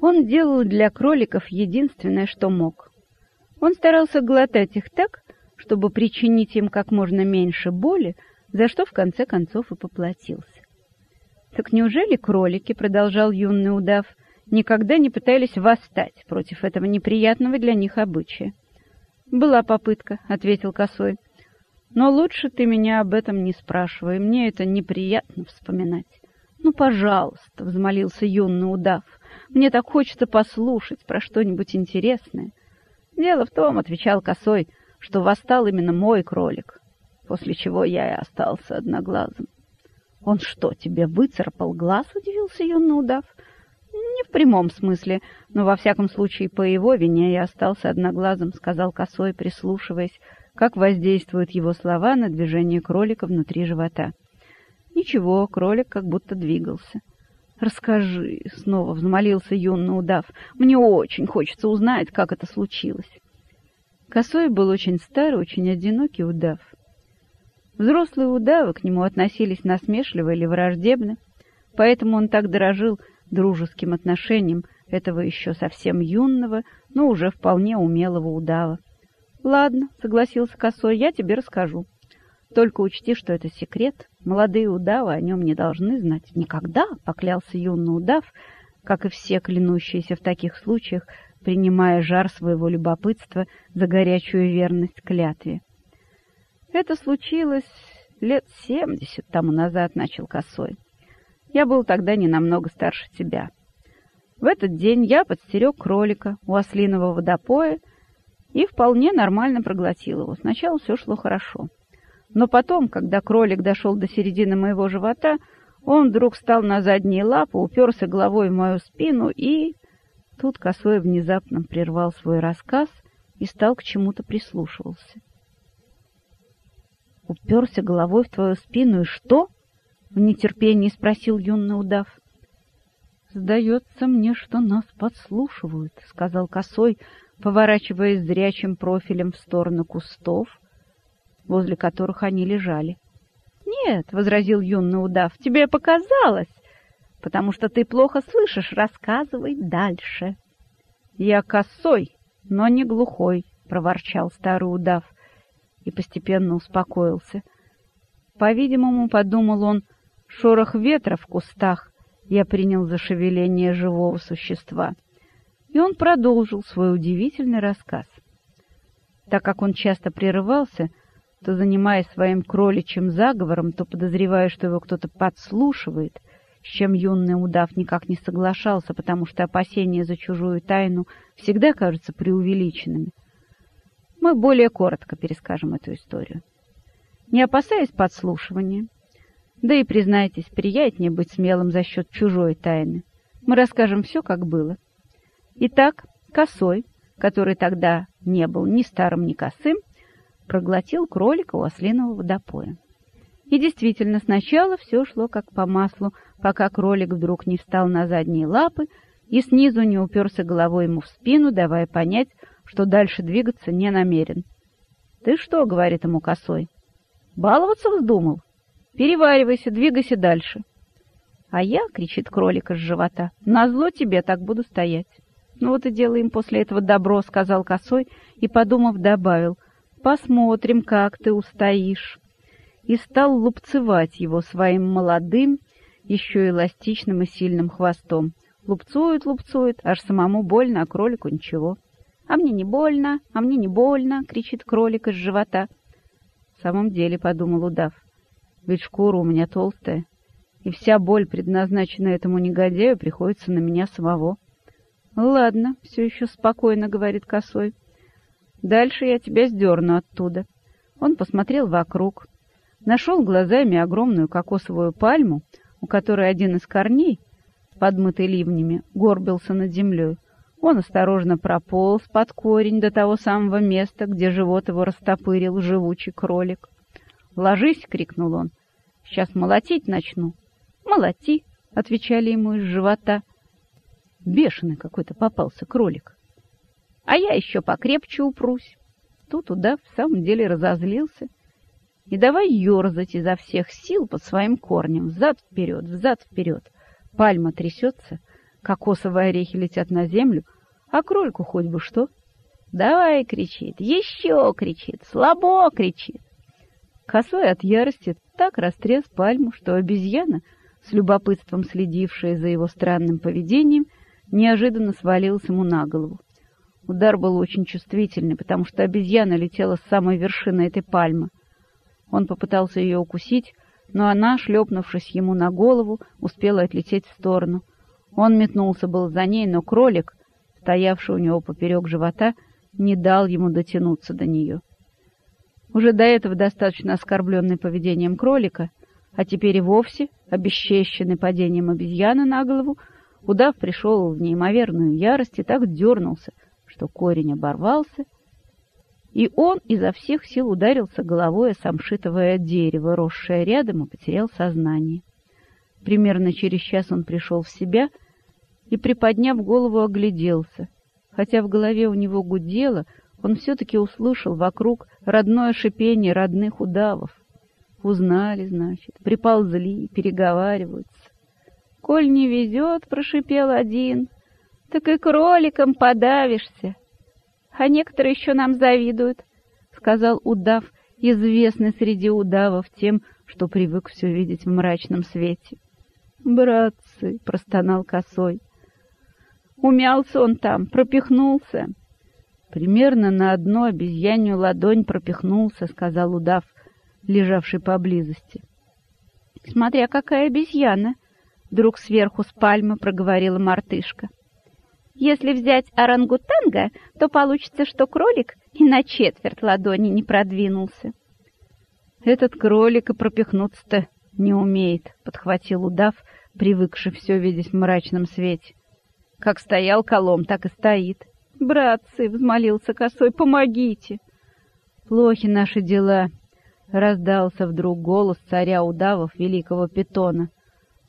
Он делал для кроликов единственное, что мог. Он старался глотать их так, чтобы причинить им как можно меньше боли, за что в конце концов и поплатился. Так неужели кролики, продолжал юный удав, никогда не пытались восстать против этого неприятного для них обычая? Была попытка, ответил косой. Но лучше ты меня об этом не спрашивай, мне это неприятно вспоминать. Ну, пожалуйста, взмолился юный удав. Мне так хочется послушать про что-нибудь интересное. Дело в том, отвечал косой, что восстал именно мой кролик, после чего я и остался одноглазым. Он что, тебе выцарапал глаз? удивился юный удав. Не в прямом смысле, но во всяком случае по его вине я остался одноглазым, сказал косой, прислушиваясь, как воздействуют его слова на движение кролика внутри живота. Ничего, кролик как будто двигался. Расскажи, снова взмолился юный удав. Мне очень хочется узнать, как это случилось. Косой был очень старый, очень одинокий удав. Взрослые удавы к нему относились насмешливо или враждебно, поэтому он так дорожил дружеским отношением этого еще совсем юного, но уже вполне умелого удава. «Ладно», — согласился Косой, — «я тебе расскажу. Только учти, что это секрет. Молодые удавы о нем не должны знать. Никогда, — поклялся юный удав, как и все клянущиеся в таких случаях, принимая жар своего любопытства за горячую верность клятве. Это случилось лет семьдесят тому назад, — начал Косой. Я был тогда не намного старше тебя. В этот день я подстерег кролика у ослиного водопоя и вполне нормально проглотил его. Сначала все шло хорошо. Но потом, когда кролик дошел до середины моего живота, он вдруг встал на задние лапы, уперся головой в мою спину и... Тут Косой внезапно прервал свой рассказ и стал к чему-то прислушивался. «Уперся головой в твою спину и что?» — в нетерпении спросил юный удав. «Сдается мне, что нас подслушивают», — сказал Косой, поворачиваясь зрячим профилем в сторону кустов, возле которых они лежали. «Нет», — возразил юный удав, — «тебе показалось, потому что ты плохо слышишь. Рассказывай дальше». «Я косой, но не глухой», — проворчал старый удав и постепенно успокоился. По-видимому, подумал он, шорох ветра в кустах я принял за шевеление живого существа — и он продолжил свой удивительный рассказ. Так как он часто прерывался, то занимаясь своим кроличьим заговором, то подозревая, что его кто-то подслушивает, с чем юный удав никак не соглашался, потому что опасения за чужую тайну всегда кажутся преувеличенными. Мы более коротко перескажем эту историю. Не опасаясь подслушивания, да и, признайтесь, приятнее быть смелым за счет чужой тайны, мы расскажем все, как было — Итак, косой, который тогда не был ни старым, ни косым, проглотил кролика у ослиного водопоя. И действительно, сначала все шло как по маслу, пока кролик вдруг не встал на задние лапы и снизу не уперся головой ему в спину, давая понять, что дальше двигаться не намерен. «Ты что?» — говорит ему косой. «Баловаться вздумал? Переваривайся, двигайся дальше». «А я», — кричит кролик из живота, — «назло тебе так буду стоять». «Ну вот и делаем после этого добро», — сказал косой и, подумав, добавил. «Посмотрим, как ты устоишь». И стал лупцевать его своим молодым, еще эластичным и сильным хвостом. Лупцует, лупцует, аж самому больно, а кролику ничего. «А мне не больно, а мне не больно!» — кричит кролик из живота. В самом деле, — подумал удав, — ведь шкура у меня толстая, и вся боль, предназначенная этому негодяю, приходится на меня самого. Ладно, все еще спокойно, говорит косой. Дальше я тебя сдерну оттуда. Он посмотрел вокруг, нашел глазами огромную кокосовую пальму, у которой один из корней, подмытый ливнями, горбился над землей. Он осторожно прополз под корень до того самого места, где живот его растопырил живучий кролик. «Ложись!» — крикнул он. «Сейчас молотить начну». «Молоти!» — отвечали ему из живота. Бешеный какой-то попался кролик. А я еще покрепче упрусь. Тут удав в самом деле разозлился. И давай ерзать изо всех сил под своим корнем, взад-вперед, взад-вперед. Пальма трясется, кокосовые орехи летят на землю, а крольку хоть бы что. «Давай!» — кричит, «Еще!» — кричит, «Слабо!» — кричит. Косой от ярости так растряс пальму, что обезьяна, с любопытством следившая за его странным поведением, неожиданно свалилась ему на голову. Удар был очень чувствительный, потому что обезьяна летела с самой вершины этой пальмы. Он попытался ее укусить, но она, шлепнувшись ему на голову, успела отлететь в сторону. Он метнулся был за ней, но кролик, стоявший у него поперек живота, не дал ему дотянуться до нее. Уже до этого достаточно оскорбленный поведением кролика, а теперь и вовсе обесчещенный падением обезьяны на голову, удав пришел в неимоверную ярость и так дернулся, что корень оборвался, и он изо всех сил ударился головой о самшитовое дерево, росшее рядом, и потерял сознание. Примерно через час он пришел в себя и, приподняв голову, огляделся. Хотя в голове у него гудело, он все-таки услышал вокруг родное шипение родных удавов. Узнали, значит, приползли, переговариваются. «Коль не везет», — прошипел один, — «так и кроликом подавишься». «А некоторые еще нам завидуют», — сказал удав, известный среди удавов тем, что привык все видеть в мрачном свете. «Братцы», — простонал косой, — «умялся он там, пропихнулся». «Примерно на одну обезьянью ладонь пропихнулся», — сказал удав, лежавший поблизости. «Смотря какая обезьяна!» — вдруг сверху с пальмы проговорила мартышка. «Если взять орангутанга, то получится, что кролик и на четверть ладони не продвинулся». «Этот кролик и пропихнуться-то не умеет», — подхватил удав, привыкший все видеть в мрачном свете. «Как стоял колом, так и стоит». «Братцы!» — взмолился косой, «помогите!» «Плохи наши дела!» — раздался вдруг голос царя удавов, великого питона.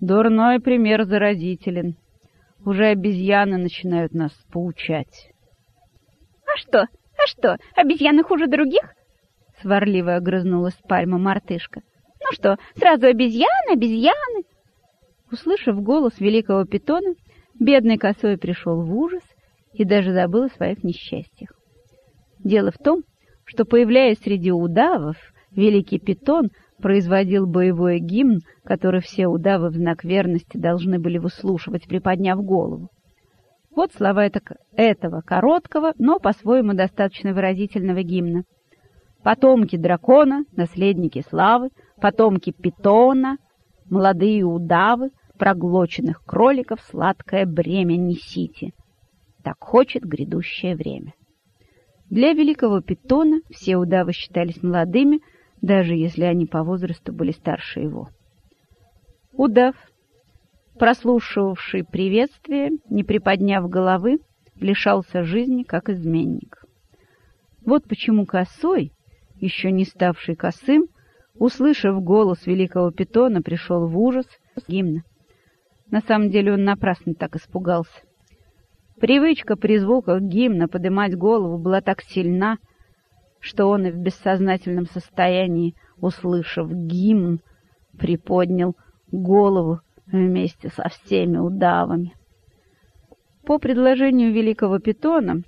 «Дурной пример заразителен. Уже обезьяны начинают нас поучать». «А что? А что, обезьяны хуже других?» — сварливо огрызнулась пальма мартышка. «Ну что, сразу обезьяны, обезьяны?» Услышав голос великого питона, бедный косой пришел в ужас и даже забыл о своих несчастьях. Дело в том, что, появляясь среди удавов, великий питон производил боевой гимн, который все удавы в знак верности должны были выслушивать, приподняв голову. Вот слова этого короткого, но по-своему достаточно выразительного гимна. Потомки дракона, наследники славы, потомки питона, молодые удавы, проглоченных кроликов сладкое бремя несите. Так хочет грядущее время. Для великого питона все удавы считались молодыми, даже если они по возрасту были старше его. Удав, прослушавший приветствие, не приподняв головы, лишался жизни как изменник. Вот почему косой, еще не ставший косым, услышав голос великого питона, пришел в ужас гимна. На самом деле он напрасно так испугался. Привычка при звуках гимна поднимать голову была так сильна, что он и в бессознательном состоянии, услышав гимн, приподнял голову вместе со всеми удавами. По предложению великого питона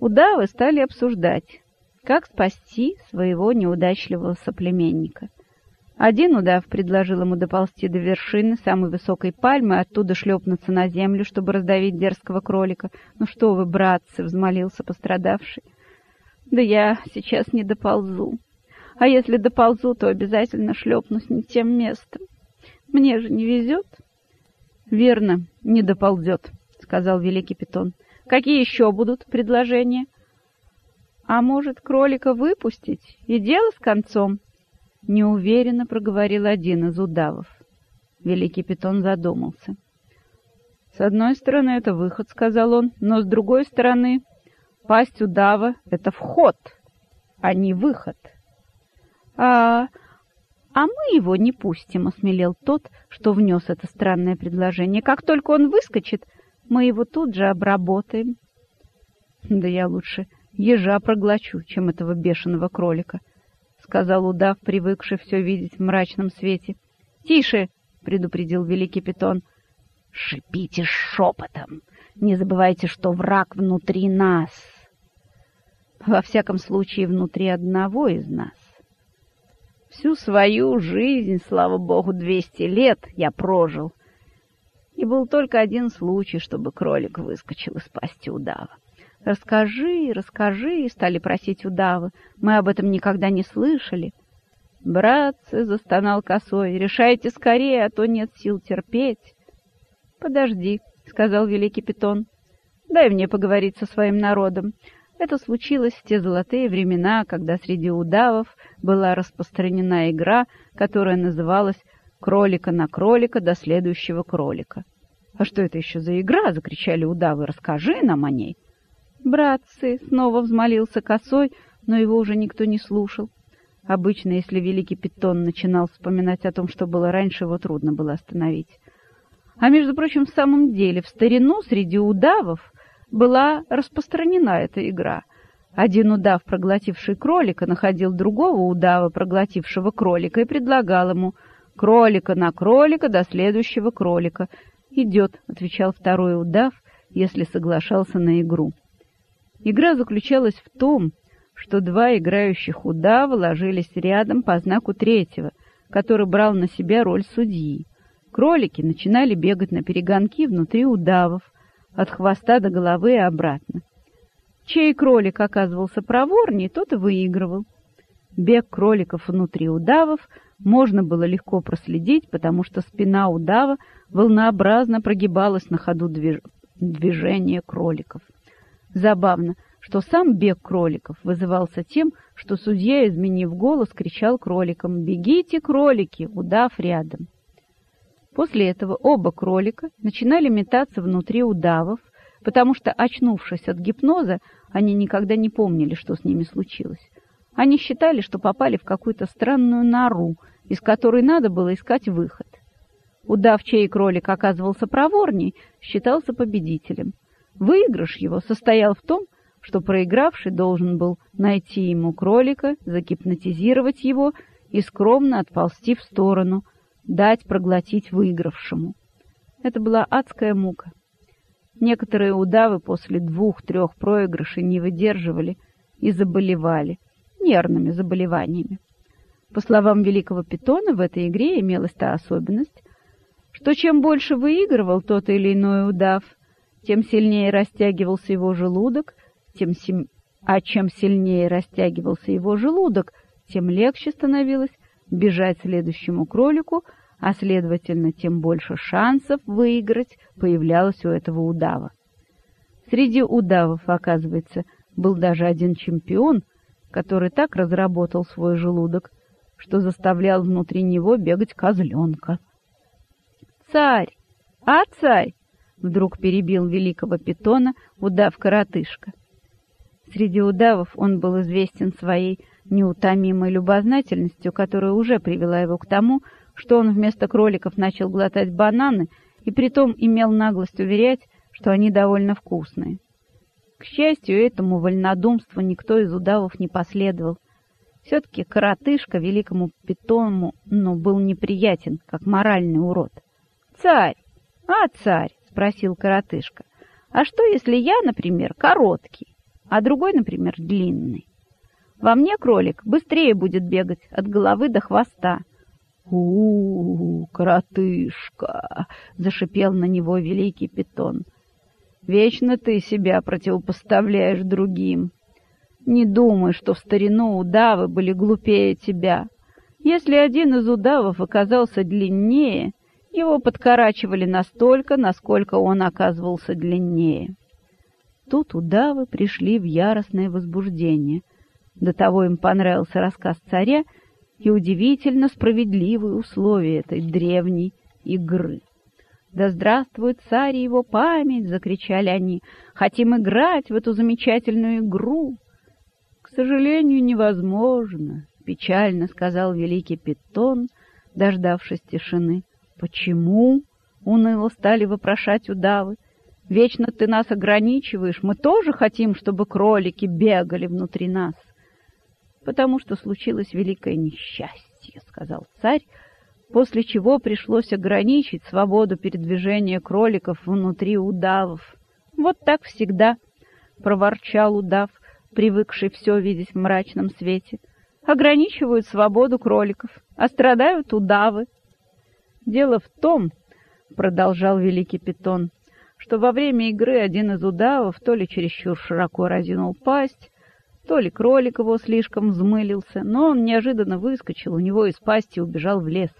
удавы стали обсуждать, как спасти своего неудачливого соплеменника. Один удав предложил ему доползти до вершины самой высокой пальмы, оттуда шлепнуться на землю, чтобы раздавить дерзкого кролика. «Ну что вы, братцы!» — взмолился пострадавший. «Да я сейчас не доползу. А если доползу, то обязательно шлепнусь не тем местом. Мне же не везет». «Верно, не доползет», — сказал великий питон. «Какие еще будут предложения?» «А может, кролика выпустить и дело с концом?» неуверенно проговорил один из удавов. Великий питон задумался. С одной стороны, это выход, сказал он, но с другой стороны, пасть удава — это вход, а не выход. А, а мы его не пустим, осмелел тот, что внес это странное предложение. Как только он выскочит, мы его тут же обработаем. Да я лучше ежа проглочу, чем этого бешеного кролика, сказал удав, привыкший все видеть в мрачном свете. «Тише!» — предупредил великий питон. Шипите шепотом. Не забывайте, что враг внутри нас. Во всяком случае, внутри одного из нас. Всю свою жизнь, слава богу, двести лет я прожил. И был только один случай, чтобы кролик выскочил из пасти удава. «Расскажи, расскажи», — стали просить удавы. «Мы об этом никогда не слышали». «Братцы», — застонал косой, — «решайте скорее, а то нет сил терпеть». «Подожди», — сказал великий питон. «Дай мне поговорить со своим народом. Это случилось в те золотые времена, когда среди удавов была распространена игра, которая называлась «Кролика на кролика до следующего кролика». «А что это еще за игра?» — закричали удавы. «Расскажи нам о ней». «Братцы!» — снова взмолился косой, но его уже никто не слушал. Обычно, если великий питон начинал вспоминать о том, что было раньше, его трудно было остановить. А между прочим, в самом деле, в старину среди удавов была распространена эта игра. Один удав, проглотивший кролика, находил другого удава, проглотившего кролика, и предлагал ему «кролика на кролика до следующего кролика». «Идет», — отвечал второй удав, если соглашался на игру. Игра заключалась в том, что два играющих удава ложились рядом по знаку третьего, который брал на себя роль судьи. Кролики начинали бегать на перегонки внутри удавов, от хвоста до головы и обратно. Чей кролик оказывался проворней, тот и выигрывал. Бег кроликов внутри удавов можно было легко проследить, потому что спина удава волнообразно прогибалась на ходу движ... движения кроликов. Забавно, что сам бег кроликов вызывался тем, что судья, изменив голос, кричал кроликам «Бегите, кролики!» удав рядом. После этого оба кролика начинали метаться внутри удавов, потому что, очнувшись от гипноза, они никогда не помнили, что с ними случилось. Они считали, что попали в какую-то странную нору, из которой надо было искать выход. Удав, чей кролик оказывался проворней, считался победителем. Выигрыш его состоял в том, что проигравший должен был найти ему кролика, загипнотизировать его и скромно отползти в сторону – дать проглотить выигравшему. Это была адская мука. Некоторые удавы после двух-трех проигрышей не выдерживали и заболевали нервными заболеваниями. По словам великого питона, в этой игре имелась та особенность, что чем больше выигрывал тот или иной удав, тем сильнее растягивался его желудок, тем сем... а чем сильнее растягивался его желудок, тем легче становилось бежать следующему кролику, а, следовательно, тем больше шансов выиграть появлялось у этого удава. Среди удавов, оказывается, был даже один чемпион, который так разработал свой желудок, что заставлял внутри него бегать козленка. «Царь! А, царь!» — вдруг перебил великого питона удав-коротышка. Среди удавов он был известен своей неутомимой любознательностью, которая уже привела его к тому, что он вместо кроликов начал глотать бананы и притом имел наглость уверять, что они довольно вкусные. К счастью, этому вольнодумству никто из удавов не последовал. Все-таки коротышка великому питому ну, был неприятен, как моральный урод. «Царь! А, царь!» — спросил коротышка. «А что, если я, например, короткий, а другой, например, длинный? Во мне кролик быстрее будет бегать от головы до хвоста, у, -у, коротышка!» — зашипел на него великий питон. «Вечно ты себя противопоставляешь другим. Не думай, что в старину удавы были глупее тебя. Если один из удавов оказался длиннее, его подкорачивали настолько, насколько он оказывался длиннее». Тут удавы пришли в яростное возбуждение. До того им понравился рассказ царя, и удивительно справедливые условия этой древней игры. «Да здравствует царь и его память!» — закричали они. «Хотим играть в эту замечательную игру!» «К сожалению, невозможно!» — печально сказал великий питон, дождавшись тишины. «Почему?» — уныло стали вопрошать удавы. «Вечно ты нас ограничиваешь. Мы тоже хотим, чтобы кролики бегали внутри нас» потому что случилось великое несчастье, — сказал царь, после чего пришлось ограничить свободу передвижения кроликов внутри удавов. «Вот так всегда», — проворчал удав, привыкший все видеть в мрачном свете. «Ограничивают свободу кроликов, а страдают удавы». «Дело в том», — продолжал великий питон, что во время игры один из удавов то ли чересчур широко разинул пасть, то ли кролик его слишком взмылился, но он неожиданно выскочил у него из пасти убежал в лес.